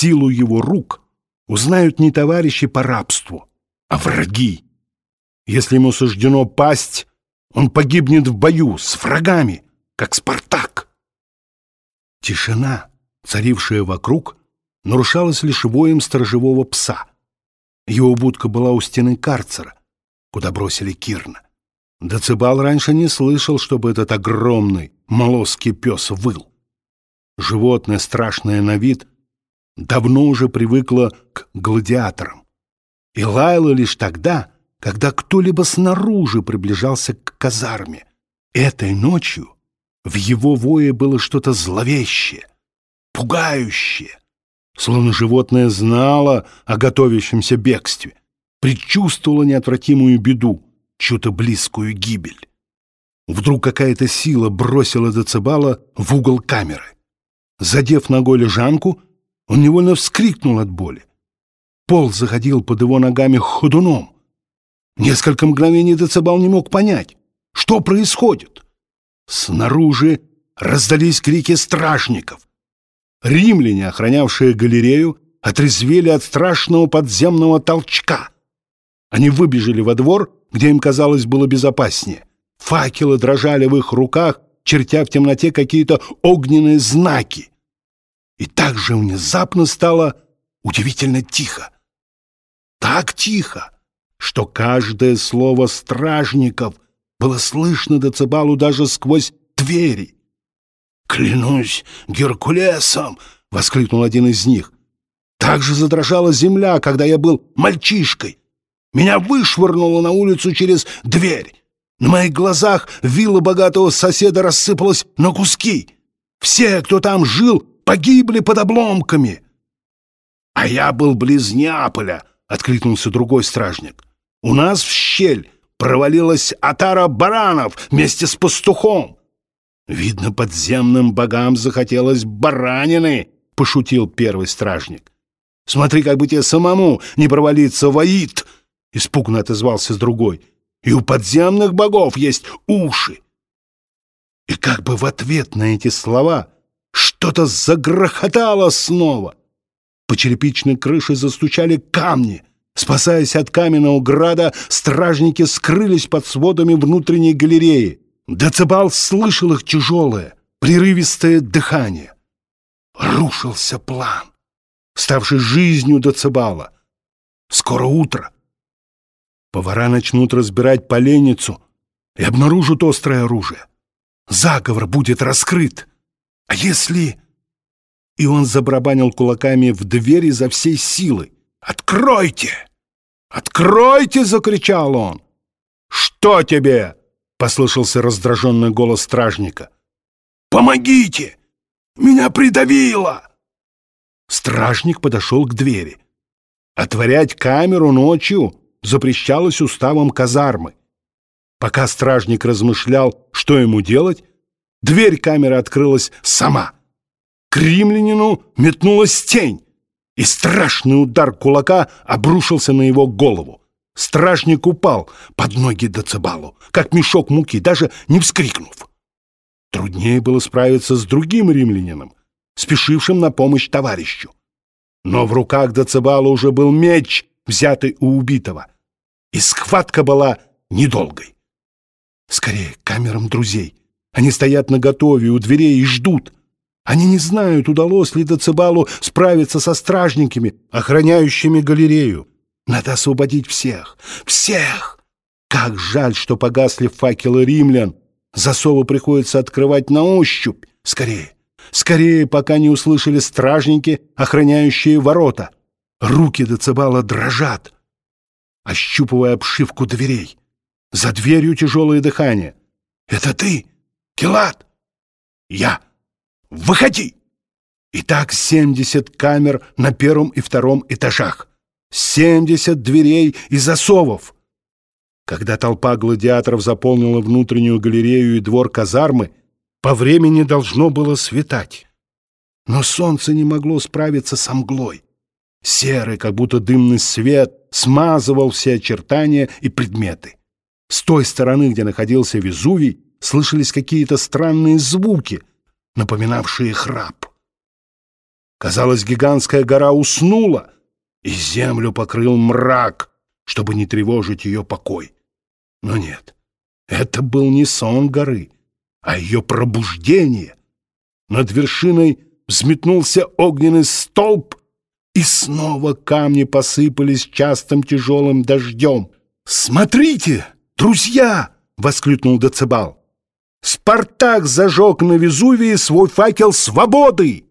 Силу его рук узнают не товарищи по рабству, а враги. Если ему суждено пасть, он погибнет в бою с врагами, как Спартак. Тишина, царившая вокруг, нарушалась лишь воем сторожевого пса. Его будка была у стены карцера, куда бросили Кирна. Децибал раньше не слышал, чтобы этот огромный молоский пес выл. Животное, страшное на вид, давно уже привыкло к гладиаторам и лаяло лишь тогда, когда кто-либо снаружи приближался к казарме. Этой ночью в его вое было что-то зловещее, пугающее, словно животное знало о готовящемся бегстве, предчувствовало неотвратимую беду, чью-то близкую гибель. Вдруг какая-то сила бросила Децибала в угол камеры. Задев ногой лежанку, он невольно вскрикнул от боли. Пол заходил под его ногами ходуном. Несколько мгновений Децибал не мог понять, что происходит. Снаружи раздались крики стражников. Римляне, охранявшие галерею, отрезвели от страшного подземного толчка. Они выбежали во двор, где им, казалось, было безопаснее. Факелы дрожали в их руках, чертя в темноте какие-то огненные знаки. И так же внезапно стало удивительно тихо. Так тихо, что каждое слово стражников было слышно до Децибалу даже сквозь двери. «Клянусь Геркулесом!» — воскликнул один из них. «Так же задрожала земля, когда я был мальчишкой. Меня вышвырнуло на улицу через дверь. На моих глазах вилла богатого соседа рассыпалась на куски. Все, кто там жил, погибли под обломками». «А я был близ Неаполя», — откликнулся другой стражник. «У нас в щель провалилась отара баранов вместе с пастухом. «Видно, подземным богам захотелось баранины», — пошутил первый стражник. «Смотри, как бы тебе самому не провалиться в аид!» — испуганно отозвался с другой. «И у подземных богов есть уши!» И как бы в ответ на эти слова что-то загрохотало снова. По черепичной крыше застучали камни. Спасаясь от каменного града, стражники скрылись под сводами внутренней галереи. Децибал слышал их тяжелое, прерывистое дыхание. Рушился план, ставший жизнью Децибала. Скоро утро. Повара начнут разбирать поленницу и обнаружат острое оружие. Заговор будет раскрыт. А если... И он забарабанил кулаками в дверь изо всей силы. «Откройте! Откройте!» — закричал он. «Что тебе?» Послышался раздраженный голос стражника. «Помогите! Меня придавило!» Стражник подошел к двери. Отворять камеру ночью запрещалось уставом казармы. Пока стражник размышлял, что ему делать, дверь камеры открылась сама. К римлянину метнулась тень, и страшный удар кулака обрушился на его голову. Стражник упал под ноги Децибалу, как мешок муки, даже не вскрикнув. Труднее было справиться с другим римлянином, спешившим на помощь товарищу. Но в руках Децибала уже был меч, взятый у убитого, и схватка была недолгой. Скорее, камерам друзей. Они стоят наготове у дверей и ждут. Они не знают, удалось ли Децибалу справиться со стражниками, охраняющими галерею. Надо освободить всех! Всех! Как жаль, что погасли факелы римлян! Засовы приходится открывать на ощупь! Скорее! Скорее, пока не услышали стражники, охраняющие ворота! Руки Децибала дрожат, ощупывая обшивку дверей. За дверью тяжелое дыхание. «Это ты, Келат?» «Я! Выходи!» Итак, семьдесят камер на первом и втором этажах семьдесят дверей и засовов. Когда толпа гладиаторов заполнила внутреннюю галерею и двор казармы, по времени должно было светать. Но солнце не могло справиться с мглой. Серый, как будто дымный свет, смазывал все очертания и предметы. С той стороны, где находился Везувий, слышались какие-то странные звуки, напоминавшие храп. Казалось, гигантская гора уснула, и землю покрыл мрак, чтобы не тревожить ее покой. Но нет, это был не сон горы, а ее пробуждение. Над вершиной взметнулся огненный столб, и снова камни посыпались частым тяжелым дождем. «Смотрите, друзья!» — воскликнул Децибал. «Спартак зажег на Везувии свой факел свободы!»